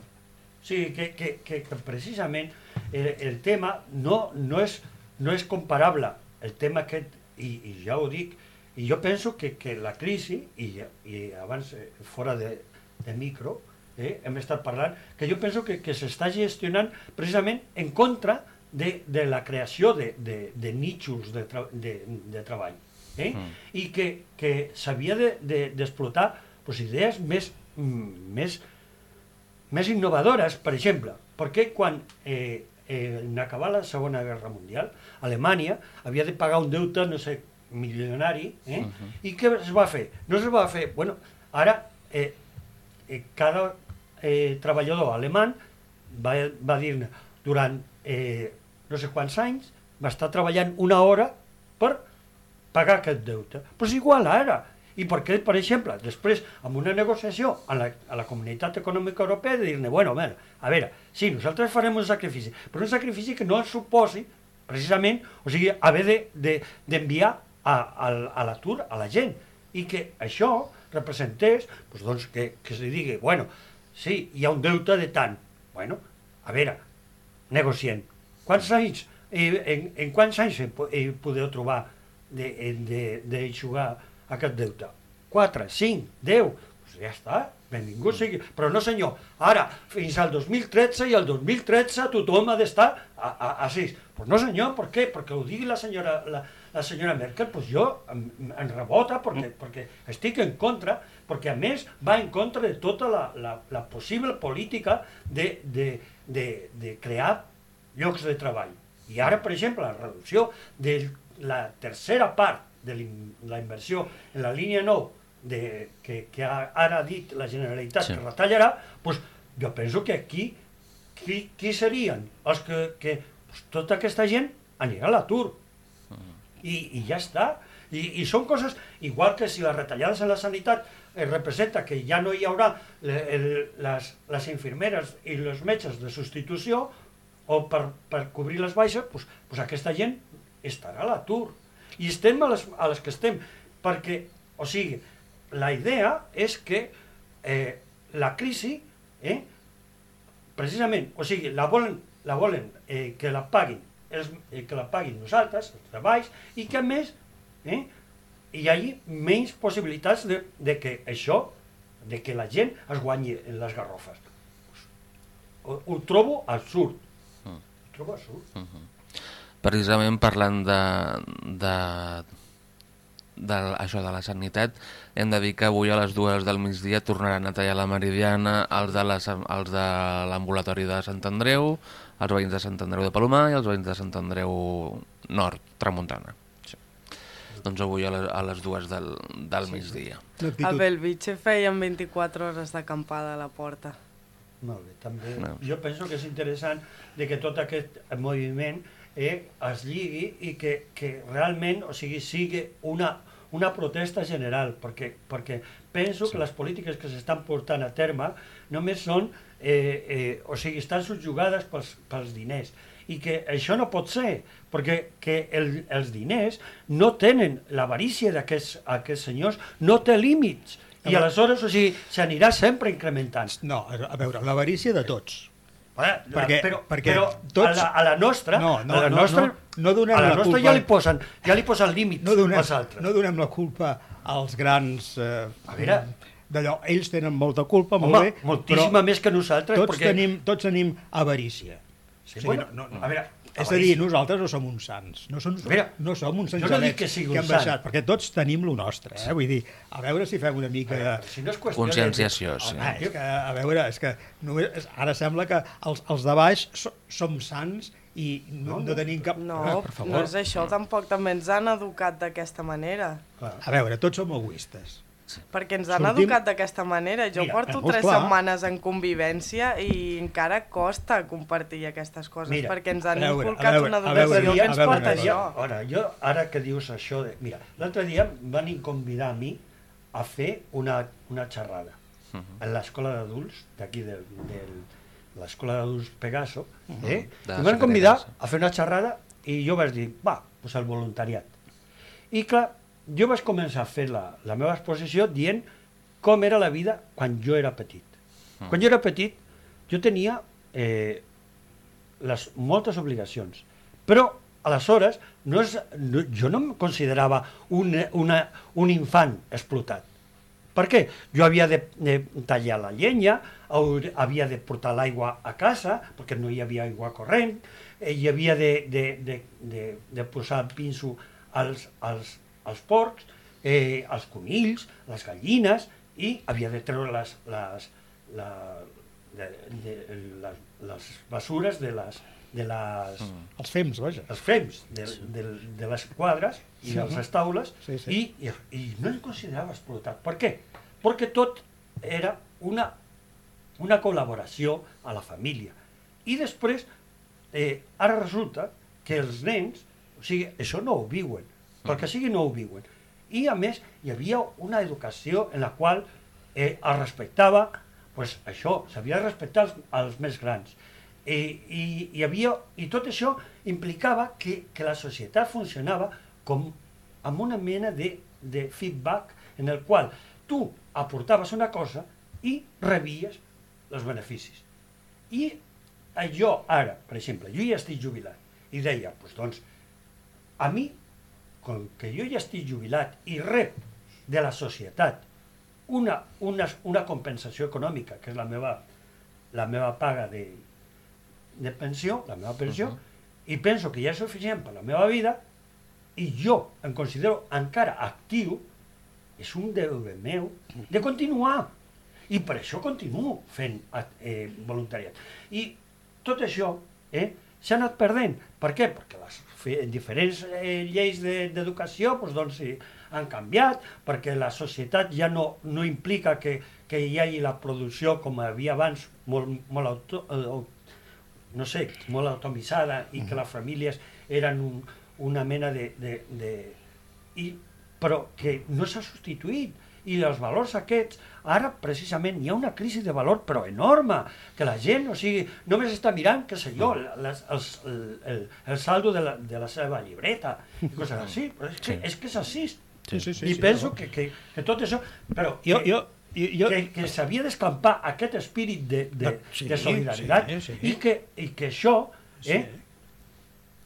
Sí, que, que, que, que precisament el, el tema no, no, és, no és comparable. El tema aquest, i, i ja ho dic, i jo penso que, que la crisi, i, i abans eh, fora de, de micro, eh, hem estat parlant, que jo penso que, que s'està gestionant precisament en contra de, de la creació de, de, de nichos de, tra de, de treball. Eh? Mm. I que, que s'havia d'explotar de, de, pues, idees més, mm, més, més innovadores, per exemple, perquè quan eh, eh, en acabar la Segona Guerra Mundial, Alemanya havia de pagar un deute, no sé, milionari, eh? Uh -huh. i què es va fer? No es va fer... Bueno, ara eh, eh, cada eh, treballador alemany va, va dir-ne durant eh, no sé quants anys va estar treballant una hora per pagar aquest deute. Però és igual ara. I perquè, per exemple, després, amb una negociació a la, a la Comunitat Econòmica Europea, de dir-ne, bueno, a veure, a veure, sí, nosaltres farem un sacrifici, però un sacrifici que no suposi, precisament, o sigui, haver d'enviar de, de, a, a, a l'atur a la gent, i que això representés, doncs, doncs que, que se digui, bueno, sí, hi ha un deute de tant, bueno, a veure, negociem. Quants anys, eh, en, en quants anys eh, po- eh, podeu trobar d'eixugar aquest deute? 4, 5, 10, doncs ja està, benvingut sigui. Però no senyor, ara, fins al 2013 i al 2013 tothom ha d'estar a, a, a 6. Pues no senyor, per què? Perquè ho digui la senyora, la, la senyora Merkel, pues jo em, em rebota perquè, perquè estic en contra, perquè a més va en contra de tota la, la, la possible política de, de, de, de crear llocs de treball. I ara, per exemple, la reducció de la tercera part de la inversió en la línia 9 de, que, que ara ha dit la Generalitat Sí. que retallarà, doncs jo penso que aquí qui, qui serien els que, que pues, tota aquesta gent anirà a l'atur i, i ja està. I, I són coses, igual que si les retallades en la sanitat eh, representa que ja no hi haurà el, les, les infermeres i els metges de substitució o per, per cobrir les baixes, doncs, doncs aquesta gent estarà a l'atur. I estem a les, a les que estem, perquè, o sigui, la idea és que eh, la crisi, eh, precisament, o sigui, la volen, la volen eh, que la paguin els, eh, que la paguin nosaltres, els treballs, i que a més, eh, hi hagi menys possibilitats de, de que això, de que la gent es guanyi en les garrofes. Ho, ho trobo absurd. Mm. Ho trobo absurd. Precisament parlant de, de, de això de la sanitat, hem de dir que avui a les dues del migdia tornaran a tallar la meridiana els de la- els de l'ambulatori de Sant Andreu, els veïns de Sant Andreu de Palomar i els veïns de Sant Andreu Nord, Tramuntana. Sí. Doncs avui a les, a les dues del, del migdia. Una A. Belvitge feien 24 hores d'acampada a la porta. Molt bé, també. No. Jo penso que és interessant de que tot aquest moviment eh, es lligui i que, que realment o sigui, sigui una, una protesta general, perquè, perquè penso sí. que les polítiques que s'estan portant a terme només són, eh, eh, o sigui, estan subjugades pels, pels diners i que això no pot ser, perquè que el, els diners no tenen l'avarícia d'aquests aquests senyors, no té límits, i aleshores, o sigui, s'anirà sempre incrementant. No, a veure, l'avarícia de tots. Perquè, Perquè- però, perquè però tots- a, la, a la nostra, No, no, a la no, nostra, no, no donem a la, la nostra culpa. ja li posen, ja li posen límits No donem, als altres. no donem la culpa als grans... Eh, A veure. D'allò, ells tenen molta culpa, Home, molt bé, moltíssima més que nosaltres, tots, perquè... tenim, tots tenim avarícia. Sí, O sigui, bueno, no, no, a veure, és a dir, nosaltres no som uns sants, no som, veure, no som uns jo no que sigui que un han sant. baixat, perquè tots tenim lo nostre, eh? vull dir, a veure si fem una mica de... si no és qüestió Conscienciació, sí. Home, és que, a veure, és que només, és- ara sembla que els, els de baix so, som sants i no, no tenim cap... No, Ah, per favor. no és això, tampoc també ens han educat d'aquesta manera. De... A veure, tots som egoistes. Perquè ens han Sortim- educat d'aquesta manera. Jo Mira, porto doncs tres clar. setmanes en convivència i encara costa compartir aquestes coses, Mira, perquè ens han veure, inculcat veure, una educació que ens veure, porta veure. això. Ara, jo, ara que dius això de... Mira, l'altre dia em van convidar a mi a fer una, una xerrada Mhm. en l'escola d'adults d'aquí del, del l'escola d'adults Pegaso, eh? Mhm. De I la em van convidar a fer una xerrada i jo vaig dir, va, doncs el voluntariat. I clar, jo vaig començar a fer la, la meva exposició dient com era la vida quan jo era petit. Mm. Quan jo era petit, jo tenia eh, les, moltes obligacions, però aleshores no és, no, jo no em considerava un, una, un infant explotat. Per què? Jo havia de, de tallar la llenya, havia de portar l'aigua a casa, perquè no hi havia aigua corrent, eh, hi havia de, de, de, de, de posar pinso als, als, als porcs, eh, als conills, les gallines, i havia de treure les, les, la, de, de, les, les bessures de les, de les, Mm. Els fems, vaja. els fems de, de, de les quadres i Sí. de les taules Sí, sí. I, i, i no es considerava explotat. Per què? Perquè tot era una, una col·laboració a la família. I després, eh, ara resulta que els nens, o sigui, això no ho viuen, perquè sigui no ho viuen. I a més, hi havia una educació en la qual eh, es respectava, pues, això, s'havia de respectar els, els més grans. I, i, hi havia, I tot això implicava que, que la societat funcionava com amb una mena de, de feedback en el qual tu aportaves una cosa i rebies els beneficis. I eh, jo ara, per exemple, jo ja estic jubilat i deia, doncs, doncs a mi, com que jo ja estic jubilat i rep de la societat una, una, una compensació econòmica, que és la meva, la meva paga de, de pensió, la meva pensió, uh -huh. i penso que ja és suficient per la meva vida, i jo em considero encara actiu, és un deure meu de continuar. I per això continuo fent eh, voluntariat. I tot això eh, s'ha anat perdent. Per què? Perquè les fe- diferents eh, lleis de- d'educació doncs, doncs, sí, han canviat, perquè la societat ja no, no implica que, que hi hagi la producció com havia abans, molt, molt auto, eh, no sé, molt atomitzada i que les famílies eren un, una mena de... de, de i, però que no s'ha substituït i els valors aquests, ara precisament hi ha una crisi de valor però enorme, que la gent, o sigui, només està mirant, què sé jo, les, els, el, el, el saldo de la, de la seva llibreta i coses així, però és que, Sí. és, que és així. Sí, sí, sí. I sí, penso no. que, que, que tot això... Però Jo, que, jo, jo, jo... que, que s'havia d'escampar aquest espírit de, de, sí, de solidaritat sí, sí. I, que, i que això eh, Sí.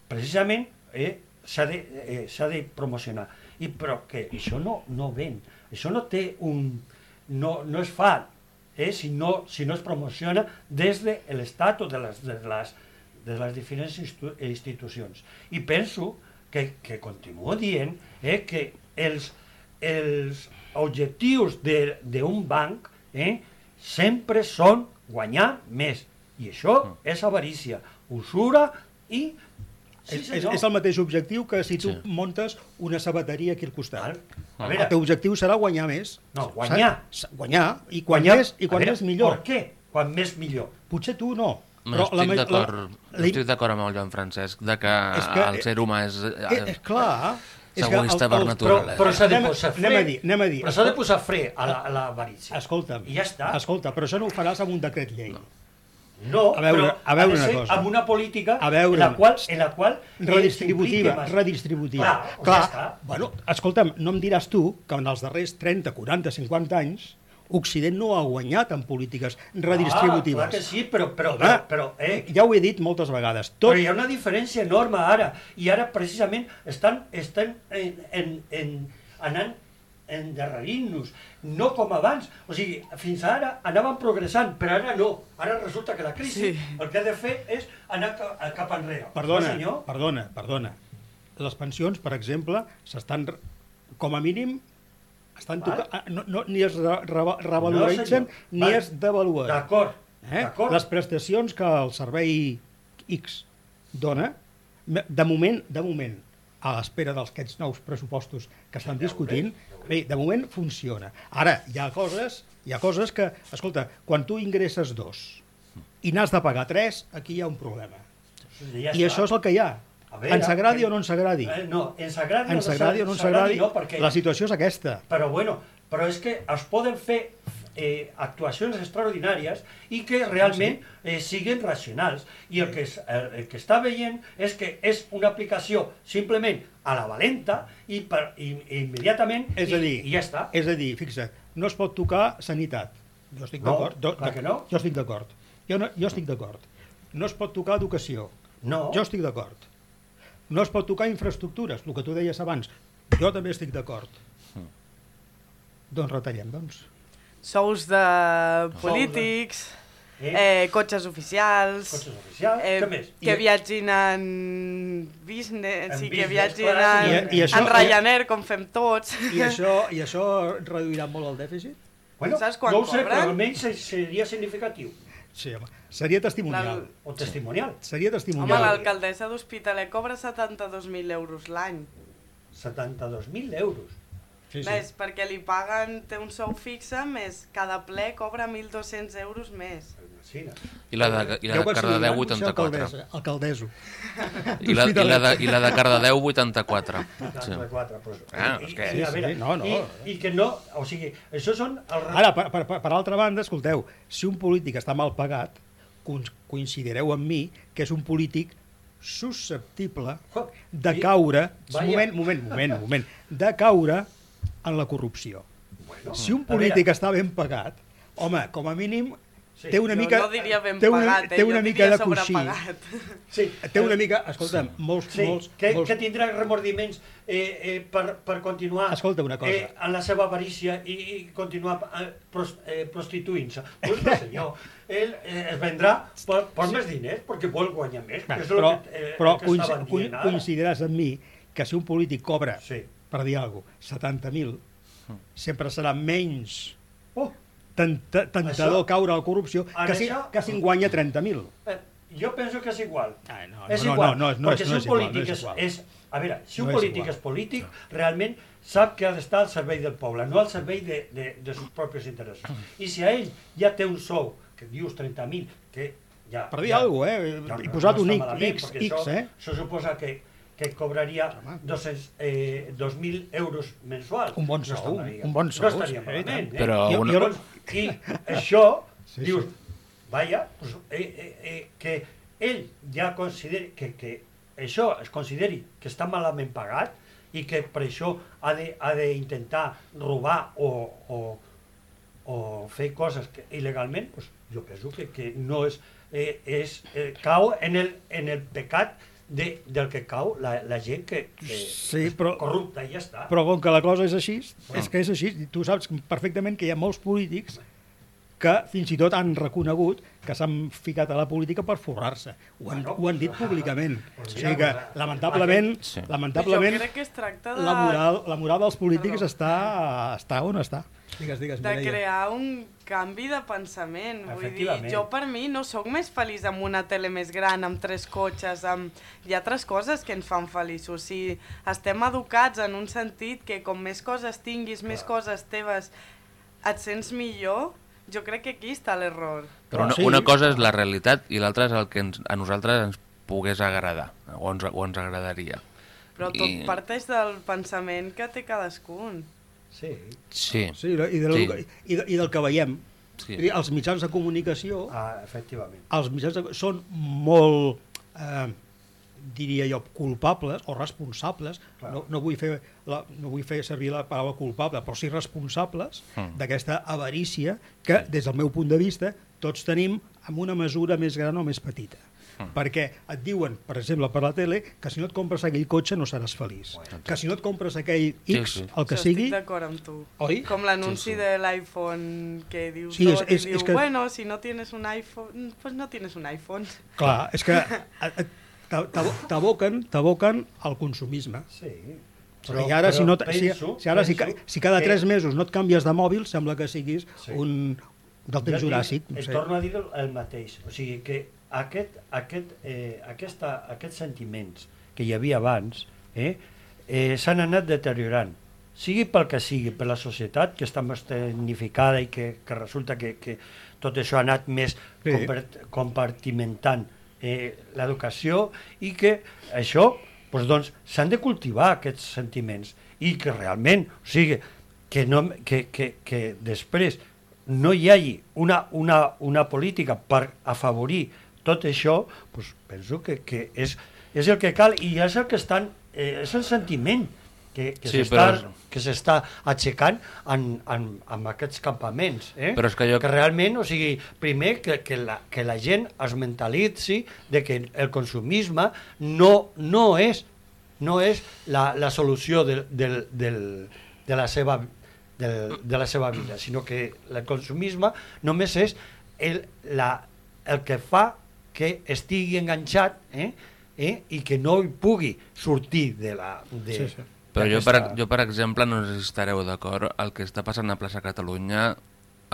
precisament eh, s'ha de, eh, de promocionar. i però que això no, no ven, això no té un... no, no es fa, eh, si, no, si no es promociona des de l'Estat o de les, de les, de les diferents institu institucions. I penso que, que continuo dient eh, que els, els objectius de- d'un banc eh, sempre són guanyar més. I això és avarícia, usura i... Sí, és, és, és el mateix objectiu que si tu Sí. muntes una sabateria aquí al costat. Val. A El veure, teu objectiu serà guanyar més. No, guanyar. Saps? Guanyar. I quan més, i quan a veure, més millor. Per què? Quan més millor. Potser tu no. No estic d'acord la- no estic d'acord amb el Joan Francesc de que, És que- el ser humà és... Eh, eh, clar. És que el- per el- naturalesa. Però, però s'ha de a- posar fre. anem a dir, anem a dir. Però s'ha de posar fre a la, a la avarícia. Escolta'm. I ja està. Escolta, però això no ho faràs amb un decret llei. No. No, A veure- però a veure una cosa. amb una política A veure en la qual, en la qual eh, Redistributiva, més. redistributiva. Clar, Clar, ja està. bueno, escolta'm, no em diràs tu que en els darrers 30, 40, 50 anys Occident no ha guanyat en polítiques redistributives. Ah, clar que sí, però, però, però, però, eh, Ja ho he dit moltes vegades. Tot, Però hi ha una diferència enorme ara, i ara precisament estan, estan en, en, en, anant endarrerint-nos, no com abans. O sigui, fins ara anàvem progressant, però ara no. Ara resulta que la crisi Sí. el que ha de fer és anar ca- cap enrere. Perdona, No, senyor? perdona, perdona. Les pensions, per exemple, s'estan, com a mínim, estan Val. tocant, no, no, ni es re, re, revaloritzen No, senyor. ni Val. es devaluen. D'acord, Eh? d'acord. Les prestacions que el servei X dona, de moment, de moment, a l'espera d'aquests nous pressupostos que estan discutint, bé, de moment funciona. Ara, hi ha coses, hi ha coses que, escolta, quan tu ingresses dos i n'has de pagar tres, aquí hi ha un problema. Ja I això és el que hi ha. A veure, ens agradi que- o no ens agradi. Eh, no, ens agradi Ens agradi o no ens agradi, no, perquè... la situació és aquesta. Però bueno, però és que es poden fer eh, actuacions extraordinàries i que realment eh, siguin racionals. I el que, es, el, el que està veient és que és una aplicació simplement a la valenta i, per, i, i immediatament És i, a dir, i ja està. És a dir, fixa't, no es pot tocar sanitat. Jo estic No, d'acord. Jo- clar que no. Jo estic d'acord. Jo, no, jo estic d'acord. No es pot tocar educació. No, Jo estic d'acord. No es pot tocar infraestructures, el que tu deies abans. Jo també estic d'acord. Doncs retallem, doncs. Sous de polítics, eh, eh, cotxes oficials, cotxes oficials, eh, què més? que I- viatgin en business, En sí, que viatgin en, i- i això- en Ryanair, com fem tots. I això, I això reduirà molt el dèficit? Bueno, Saps quan no ho sé, cobren? però almenys se- seria significatiu Sí, home. Seria testimonial. o testimonial. Seria Home, testimonial. l'alcaldessa d'Hospitalet cobra 72.000 euros l'any. 72.000 euros. Sí, sí. Més, perquè li paguen, té un sou fixe, més cada ple cobra 1.200 euros més. I la de, i la de Cardedeu, dir, potser 84. Alcaldessa, alcaldeso. I la, i, la de, I la de Cardedeu, 84. Sí. 44, però... Ah, és que- Sí, sí, no, no. I, I que no, o sigui, això són... El... Ara, per, per, per altra banda, escolteu, si un polític està mal pagat, coincidireu amb mi que és un polític susceptible de caure, moment, moment, moment, moment, de caure en la corrupció. Bueno, Si un polític està ben pagat, home, com a mínim Sí. té una jo mica... no diria ben té una, pagat, eh? té una jo mica diria de coixí. sobrepagat. Sí, Té una mica, escolta'm, molts, Sí, molts, que, molts... que tindrà remordiments eh, eh, per, per continuar Escolta una cosa. Eh, en la seva avarícia i, i continuar eh, pros, eh, prostituint-se. Pues no, senyor. Ell eh, es vendrà per, per més diners, perquè vol guanyar més. És el però que, eh, però que coinc dient coincidiràs amb mi que si un polític cobra, Sí. per dir alguna cosa, 70.000, sempre serà menys tenta, tentador Això- caure a la corrupció que si, això- que si en guanya 30.000. eh, jo penso que és igual. Ah, no, és no, igual, no, no, no perquè és- si no un és igual, polític no és és, és... A veure, si un No és polític igual. és polític, realment sap que ha d'estar al servei del poble, no al servei de, de, de sus propis interessos. I si a ell ja té un sou, que dius 30.000, que ja... Per dir ja, alguna cosa, eh? ja He posat un està X, malament, X, això, eh? Això suposa que, que cobraria Home. 200, eh, 2.000 euros mensuals. Un bon No sou, estaria- un bon No sou, estaria sí, malament, eh? Però Jo- una, jo- Llavors, I això, Sí, dius, sí. vaja, pues, eh, eh, eh, que ell ja consideri, que, que això es consideri que està malament pagat i que per això ha de- ha d'intentar robar o, o, o fer coses que, il·legalment, pues, jo penso que, que no és, eh, és eh, cau en el, en el pecat de, del que cau la, la gent que, que Sí, és però- corrupta i ja està. Però com que la cosa és així, és que és així. I Tu saps perfectament que hi ha molts polítics que fins i tot han reconegut que s'han ficat a la política per forrar-se. Ho, han, Bueno, ho han dit públicament. pues O sigui que, lamentablement, Sí. lamentablement Jo crec que es tracta de, la, moral, la moral dels polítics Perdó. està, està on està. Digues, digues, de Mireia. crear un canvi de pensament. Vull dir, jo per mi no sóc més feliç amb una tele més gran, amb tres cotxes, amb... hi ha altres coses que ens fan feliços. Si estem educats en un sentit que com més coses tinguis, més coses teves, et sents millor, jo crec que aquí està l'error. Però una, Sí. una cosa és la realitat i l'altra és el que ens, a nosaltres ens pogués agradar, o ens, o ens agradaria. Però tot I- parteix del pensament que té cadascun. Sí. Sí, Sí, i, de, Sí. i, de, i del que veiem. Sí. Sí. Dir, els mitjans de comunicació Ah, efectivament. els mitjans de, són molt, eh, diria jo, culpables o responsables, Clar. no, no, vull fer la, no vull fer servir la paraula culpable, però sí responsables Mm. d'aquesta avarícia que, des del meu punt de vista, tots tenim amb una mesura més gran o més petita. Perquè et diuen, per exemple, per la tele, que si no et compres aquell cotxe no seràs feliç. Que si no et compres aquell Sí, X, sí. el que Això sigui... Estic d'acord amb tu. Oi? Com l'anunci Sí, sí. de l'iPhone que diu Sí, tot és- és- i diu, és que- bueno, si no tienes un iPhone, pues no tienes un iPhone. Clar, és que t'abo- t'aboquen t'aboquen al consumisme. Sí. Però, I ara, si, no, t- si, penso- si, ara si, penso si cada que- tres mesos no et canvies de mòbil, sembla que siguis Sí. un del temps juràssic. No Es sé. torna a dir el, el mateix. O sigui que aquest, aquest, eh, aquesta, aquests sentiments que hi havia abans eh, eh, s'han anat deteriorant. Sigui pel que sigui, per la societat, que està més tecnificada i que, que resulta que, que tot això ha anat més Sí. compart compartimentant eh, l'educació i que això doncs, doncs, s'han de cultivar aquests sentiments i que realment, o sigui, que, no, que, que, que després no hi hagi una, una, una política per afavorir tot això, doncs penso que, que és, és el que cal i és el que estan, eh, és el sentiment que, que Sí, s'està però- que s'està aixecant en, en, en aquests campaments. Eh? Però és que jo- que realment, o sigui, primer que, que, la, que la gent es mentalitzi de que el consumisme no, no és no és la, la solució del, del, del, de, la seva, del, de la seva vida, sinó que el consumisme només és el, la, el que fa que estigui enganxat eh? Eh? i que no hi pugui sortir de la... De, Sí, sí. Però jo per, jo, per exemple, no sé si estareu d'acord, el que està passant a plaça Catalunya,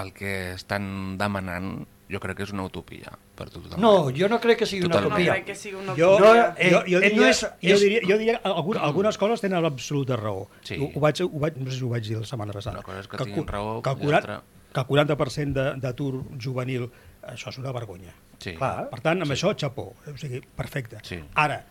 el que estan demanant, jo crec que és una utopia per tothom. No, jo no crec que sigui una. No utopia. crec que sigui una Jo, No, utopia. eh, jo, jo, eh, diria, no és- jo, diria, jo diria que algun, algunes coses tenen absoluta raó. Sí. Ho, ho, vaig, ho vaig, no sé si ho vaig dir la setmana passada. Una cosa és que el tinguin raó que el i 40, l'altra- que el 40% de- d'atur juvenil, això és una vergonya. Sí. Clar. Per tant, amb això, xapó. O sigui, perfecte. Sí. Ara,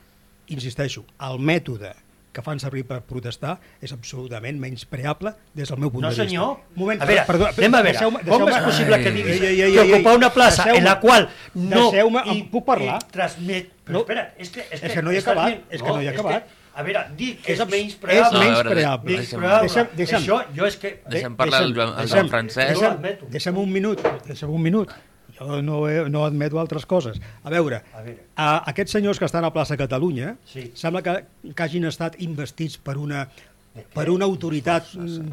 insisteixo, el mètode que fan servir per protestar és absolutament menyspreable des del meu punt No, de vista. senyor. Moment, a veure, perdó, anem a veure, deixeu-me- com és possible que Ai. diguis Ei, ei, ei, que ocupar una plaça en la qual no... deixeu-me, em puc parlar? Transmet... Però No. espera, és que... És, És que no hi he estàs acabat, dient- és que no hi he acabat. que, a veure, dic que És és, abs- menys és preable. menys menyspreable. Deixa'm- deixa'm. Això, jo és que... Deixa'm parlar al Joan- al Joan Francesc. Admeto. deixa'm un minut, deixa'm un minut. Jo no, he, no admeto altres coses. A veure, A veure. a, aquests senyors que estan a plaça Catalunya, Sí. sembla que, que hagin estat investits per una, per una autoritat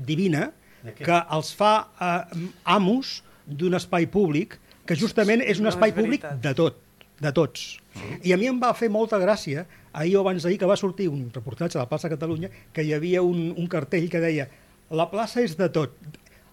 divina que els fa eh, amos d'un espai públic que justament és un No espai és públic de tot, de tots. I a mi em va fer molta gràcia, ahir o abans d'ahir, que va sortir un reportatge de la plaça Catalunya, que hi havia un, un cartell que deia la plaça és de tot,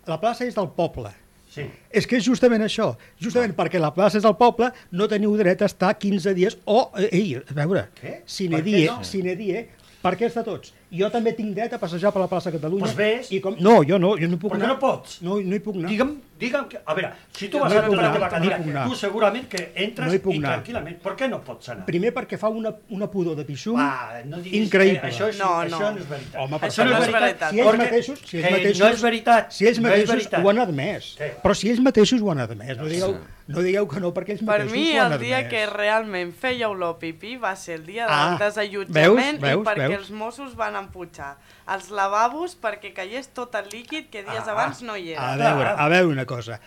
la plaça és del poble. Sí. És que és justament això, justament perquè la plaça és del poble, no teniu dret a estar 15 dies, o, eh, ei, a veure, Què? sine Per què die, no? sine die, perquè és de tots. Jo també tinc dret a passejar per la plaça Catalunya. Doncs ves. I com... No, jo no, jo no puc Per què anar. no pots? No, no hi puc anar. Digue'm, digue'm que... A veure, si tu vas No entrar a la teva no cadira, anar. tu segurament que entres No i tranquil·lament. Per què no pots anar? Primer perquè fa una, una pudor de pixum Va, no diguis increïble. això, és, No, això no. no és veritat. Home, per això no és veritat. Si ells mateixos, si ells mateixos, no és veritat. Si ells no és mateixos veritat. ho han admès. Què? Però si ells mateixos ho han admès, no digueu, no digueu que no, perquè ells Per mateixos mi, ho han el dia que realment fèieu l'OPP va ser el dia Ah, del desallotjament veus, veus, i perquè veus? els Mossos van empujar els lavabos perquè caigués tot el líquid que dies Ah, abans no hi A era. veure, a veure una cosa.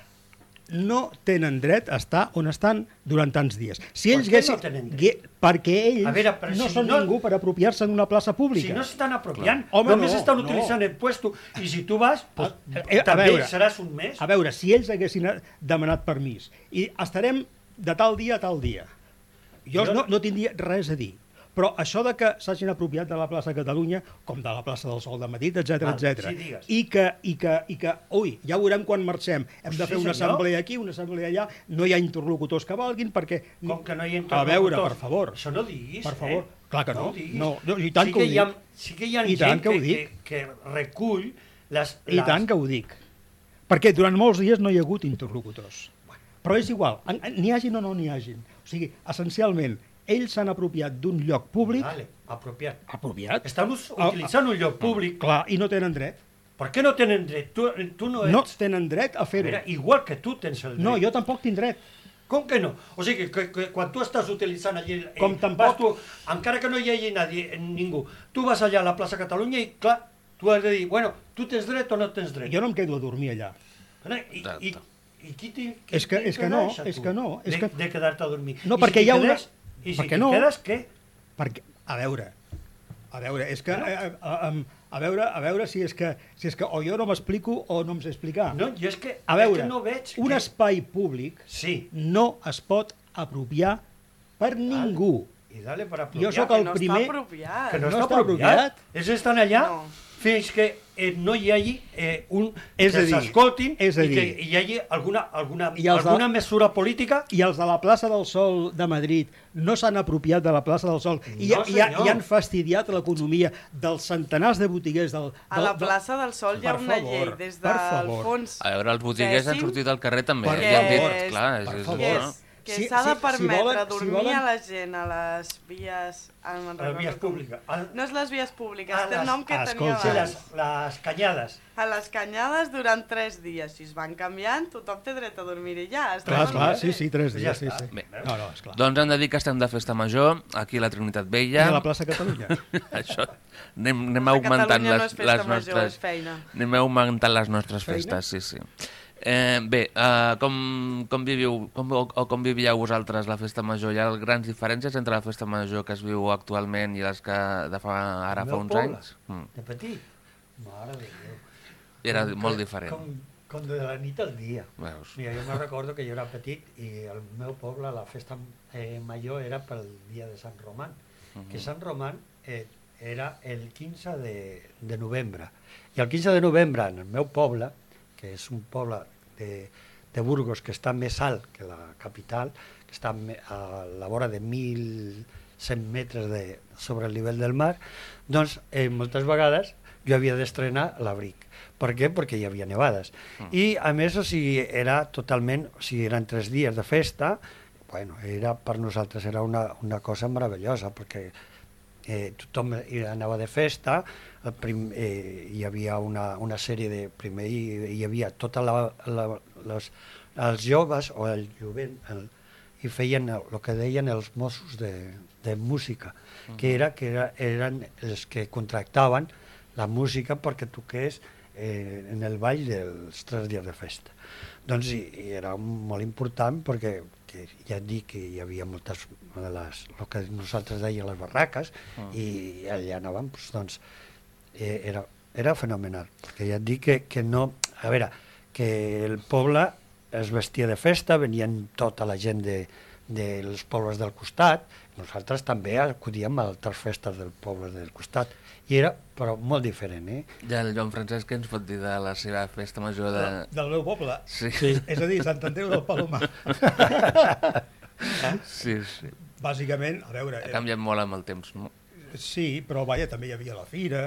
no tenen dret a estar on estan durant tants dies. Si Per ells què haguessin- no tenen dret? perquè ells A veure, però no si són no- ningú per apropiar-se d'una plaça pública. Si no s'estan apropiant, Home, només no, estan no. utilitzant el puesto i si tu vas, pues, Eh, a també veure, seràs un mes. A veure, si ells haguessin eh, demanat permís i estarem de tal dia a tal dia, jo Jo- no, no tindria res a dir. Però això de que s'hagin apropiat de la plaça Catalunya, com de la plaça del Sol de Madrid, etc Val, etc. sí, digues. i, que, i, que, i que, ui, ja veurem quan marxem, hem de Sí, fer una senyor. assemblea aquí, una assemblea allà, no hi ha interlocutors que valguin perquè... Com que no hi ha A veure, interlocutors? per favor. Això no diguis, Per favor. eh? Clar que no. diguis. No, no, i tant sí que ho hi ha, dic. Sí que hi ha I gent que que, dic. que, que recull les... I les... tant que ho dic. Perquè durant molts dies no hi ha hagut interlocutors. Però és igual, n'hi hagin o no n'hi hagin. O sigui, essencialment, ells s'han apropiat d'un lloc públic, Vale, apropiat. apropiat, Estan us- Ah, utilitzant un lloc públic. clar, i no tenen dret. Per què no tenen dret? Tu, tu no ets... No tenen dret a fer-ho. igual que tu tens el dret. No, jo tampoc tinc dret. Com que no? O sigui, que, que quan tu estàs utilitzant allí... eh, Com tampoc- Tu, encara que no hi hagi nadie, ningú, tu vas allà a la plaça Catalunya i, clar, tu has de dir, bueno, tu tens dret o no tens dret? Jo no em quedo a dormir allà. No, I, i, Exacte. i qui t'hi qui És que- és que no, deixa, és que no, és de, que- de quedar-te a dormir. No, I perquè si hi ha una- quedes, I si perquè t'hi no. quedes, què? Perquè, a veure, a veure, és que, eh, a, a, a, veure, a veure si és que, si és que o jo no m'explico o no em sé explicar. No, jo és que, a veure, és que no veig un que... espai públic Sí, no es pot apropiar per ningú. i dale per Jo apropiar. sóc Que el no primer... està apropiat. Que no, no està està apropiat. apropiat. Ells estan allà No. fins que eh, no hi hagi eh, un... És que s'escoltin i que dir- hi hagi alguna, alguna, I els de- alguna mesura política I els de la plaça del Sol de Madrid no s'han apropiat de la plaça del Sol i, No, i, i, i han fastidiat l'economia dels centenars de botiguers del... del A la plaça del Sol hi ha una favor, llei des del favor. fons A veure, els botiguers han sortit al carrer també. Per i han dit, favor, clar, és, per és, favor. que, no? és, que Si- s'ha de si- si permetre volen- si dormir volen- a la gent a les vies... En, a les vies públiques. A, No és les vies públiques, A té el les- nom que tenia escolta, sí, abans. les, les canyades. A les canyades durant tres dies. Si es van canviant, tothom té dret a dormir-hi ja. Estem Clar, clar, sí, sí, tres Ja dies, sí, està. sí. Bé. No, no, esclar. Doncs hem de dir que estem de festa major, aquí a la Trinitat I Vella. a la plaça Catalunya. Això, anem, anem A augmentant Catalunya les, no les major, nostres... és feina. Anem augmentant les nostres Feina? festes, sí, sí. Eh, bé, uh, com, com viviu com, o, o com vivíeu vosaltres la festa major? Hi ha grans diferències entre la festa major que es viu actualment i les que de fa, ara fa uns poble, anys? Mm. De petit. Mare de Déu. Era Com molt diferent. Com, com de la nit al dia. Veus? Mira, jo me recordo que jo era petit i al meu poble la festa eh, major era pel dia de Sant Roman, que Sant Roman eh, era el 15 de, de novembre. I el 15 de novembre, en el meu poble, que és un poble de, de Burgos que està més alt que la capital, que està a la vora de 1.100 metres de, sobre el nivell del mar, doncs eh, moltes vegades jo havia d'estrenar l'abric. Per què? Perquè hi havia nevades. I, a més, o sigui, era totalment... O sigui, eren tres dies de festa, bueno, era, per nosaltres era una, una cosa meravellosa, perquè eh, tothom anava de festa, prim, eh, hi havia una, una sèrie de... Primer hi, hi havia tota la, la, les, els joves o el jovent, el, i feien el, el que deien els Mossos de, de música, que era que era, eren els que contractaven la música perquè toqués eh, en el ball dels tres dies de festa. Doncs i, i era molt important perquè que ja et dic que hi havia moltes de les, el que nosaltres deien les barraques Ah. i allà anàvem, doncs, doncs eh, era, era fenomenal, perquè ja et dic que, que no... A veure, que el poble es vestia de festa, venien tota la gent de, dels pobles del costat, nosaltres també acudíem a altres festes del poble del costat, i era però molt diferent, eh? Ja el Joan Francesc què ens pot dir de la seva festa major de... Del meu poble. Sí, Sí. És a dir, Sant Andreu del Palomar. sí, sí. Bàsicament, a veure... Ha eh, canviat molt amb el temps, no? Sí, però vaja, també hi havia la fira.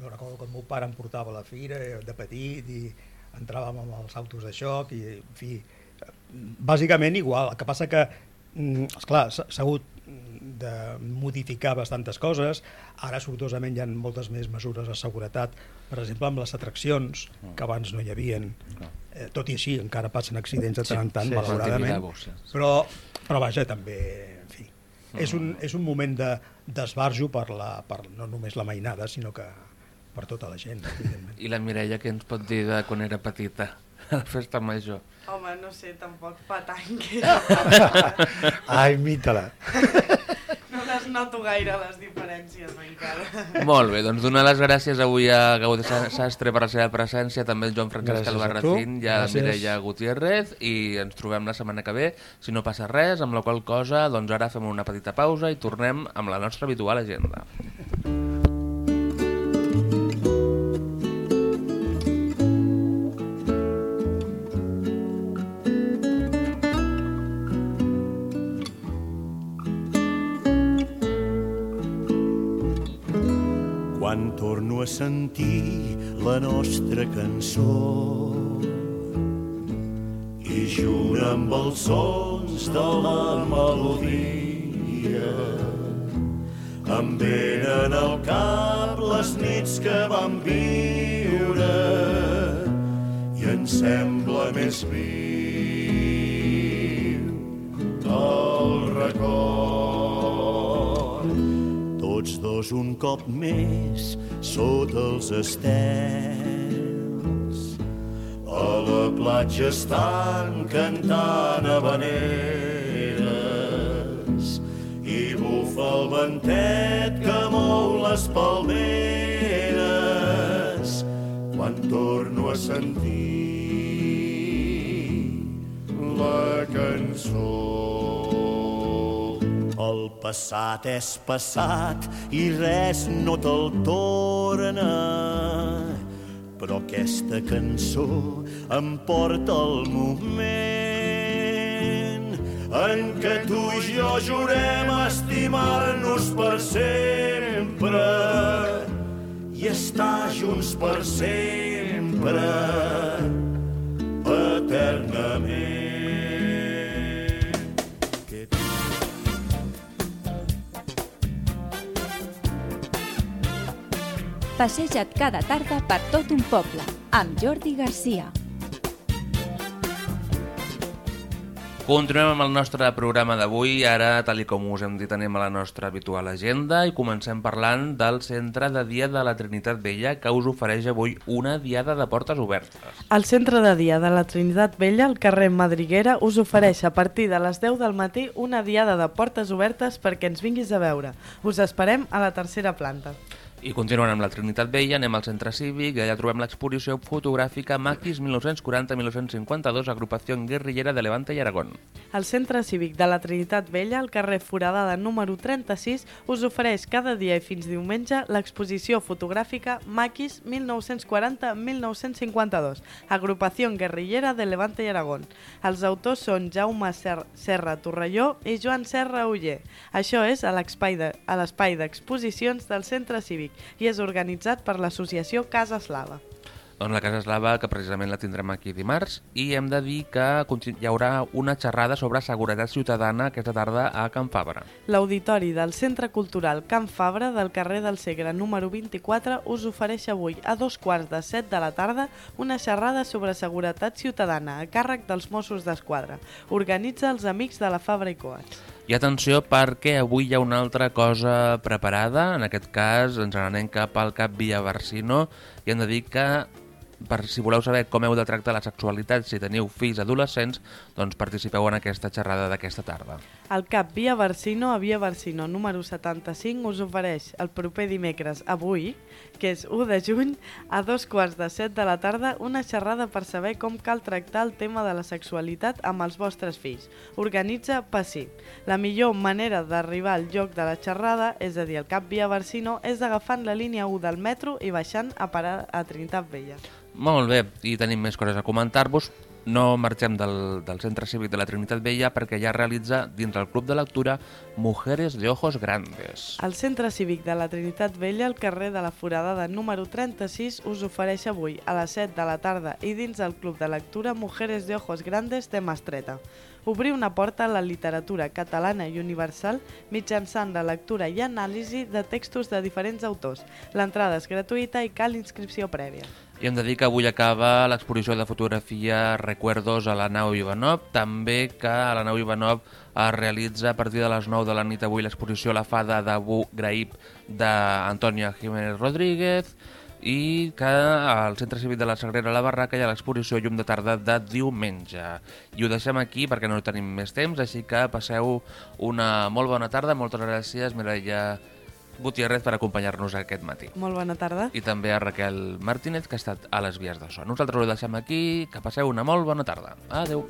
Jo recordo que el meu pare em portava a la fira eh, de petit i entràvem amb els autos de xoc i, en fi, bàsicament igual. El que passa que, mm, esclar, s'ha hagut de modificar bastantes coses. Ara, sortosament, hi ha moltes més mesures de seguretat, per exemple, amb les atraccions, que abans no hi havien. Eh, tot i així, encara passen accidents de tant en tant, sí, malauradament. Sí. Però, però vaja, també, en fi, és, un, és un moment de d'esbarjo per, la, per no només la mainada, sinó que per tota la gent, evidentment. I la Mireia què ens pot dir de quan era petita? a la festa major? Home, no sé, tampoc petanque. Ai, imita-la. No les noto gaire, les diferències, encara. Molt bé, doncs donar les gràcies avui a Gaudí Sa- Sastre per la seva presència, també el Joan Francesc. Albarracín i a la. Mireia Gutiérrez i ens trobem la setmana que ve, si no passa res, amb la qual cosa doncs ara fem una petita pausa i tornem amb la nostra habitual agenda. Sentir la nostra cançó. I junt amb els sons de la melodia. Em venen al cap les nits que vam viure i em sembla més viu el record tots dos un cop més sota els estels. A la platja estan cantant habaneres i bufa el ventet que mou les palmeres quan torno a sentir la cançó. El passat és passat i res no te'l torna. Però aquesta cançó em porta al moment en què tu i jo jurem estimar-nos per sempre i estar junts per sempre, Passeja't cada tarda per tot un poble, amb Jordi Garcia. Continuem amb el nostre programa d'avui. Ara, tal i com us hem dit, anem a la nostra habitual agenda i comencem parlant del Centre de Dia de la Trinitat Vella que us ofereix avui una diada de portes obertes. El Centre de Dia de la Trinitat Vella, al carrer Madriguera, us ofereix a partir de les 10 del matí una diada de portes obertes perquè ens vinguis a veure. Us esperem a la tercera planta. I continuant amb la Trinitat Vella, anem al centre cívic allà trobem l'exposició fotogràfica Maquis 1940-1952, agrupació guerrillera de Levante i Aragón. El Centre Cívic de la Trinitat Vella, al carrer Foradada número 36, us ofereix cada dia i fins diumenge l'exposició fotogràfica Maquis 1940-1952, agrupació guerrillera de Levante i Aragón. Els autors són Jaume Ser Serra Torrelló i Joan Serra Uller. Això és a l'espai d'exposicions del Centre Cívic i és organitzat per l'associació Casa Eslava. Doncs la Casa Eslava, que precisament la tindrem aquí dimarts, i hem de dir que hi haurà una xerrada sobre seguretat ciutadana aquesta tarda a Can Fabra. L'Auditori del Centre Cultural Can Fabra del carrer del Segre número 24 us ofereix avui a dos quarts de set de la tarda una xerrada sobre seguretat ciutadana a càrrec dels Mossos d'Esquadra. Organitza els Amics de la Fabra i Coats. I atenció perquè avui hi ha una altra cosa preparada, en aquest cas ens n'anem cap al Cap Via Barsino i hem de dir que per si voleu saber com heu de tractar la sexualitat si teniu fills adolescents, doncs participeu en aquesta xerrada d'aquesta tarda. El CAP Via Barsino a Via Barsino número 75 us ofereix el proper dimecres, avui, que és 1 de juny, a dos quarts de set de la tarda, una xerrada per saber com cal tractar el tema de la sexualitat amb els vostres fills. Organitza PASSI. La millor manera d'arribar al lloc de la xerrada, és a dir, el CAP Via Barsino, és agafant la línia 1 del metro i baixant a parar a Trinitat Vella. Molt bé, i tenim més coses a comentar-vos. No marxem del, del Centre Cívic de la Trinitat Vella perquè ja realitza dins del Club de Lectura Mujeres de Ojos Grandes. El Centre Cívic de la Trinitat Vella, al carrer de la Foradada número 36, us ofereix avui a les 7 de la tarda i dins del Club de Lectura Mujeres de Ojos Grandes de Mastreta. Obrir una porta a la literatura catalana i universal mitjançant la lectura i anàlisi de textos de diferents autors. L'entrada és gratuïta i cal inscripció prèvia. I hem de dir que avui acaba l'exposició de fotografia Recuerdos a la nau Ivanov, també que a la nau Ivanov es realitza a partir de les 9 de la nit avui l'exposició La fada d'Abu Ghraib d'Antònia Jiménez Rodríguez, i que al Centre Cívic de la Sagrera La Barraca hi ha l'exposició Llum de Tarda de diumenge. I ho deixem aquí perquè no tenim més temps, així que passeu una molt bona tarda. Moltes gràcies, Mireia Gutiérrez, per acompanyar-nos aquest matí. Molt bona tarda. I també a Raquel Martínez, que ha estat a les vies de so. Nosaltres ho deixem aquí, que passeu una molt bona tarda. Adeu.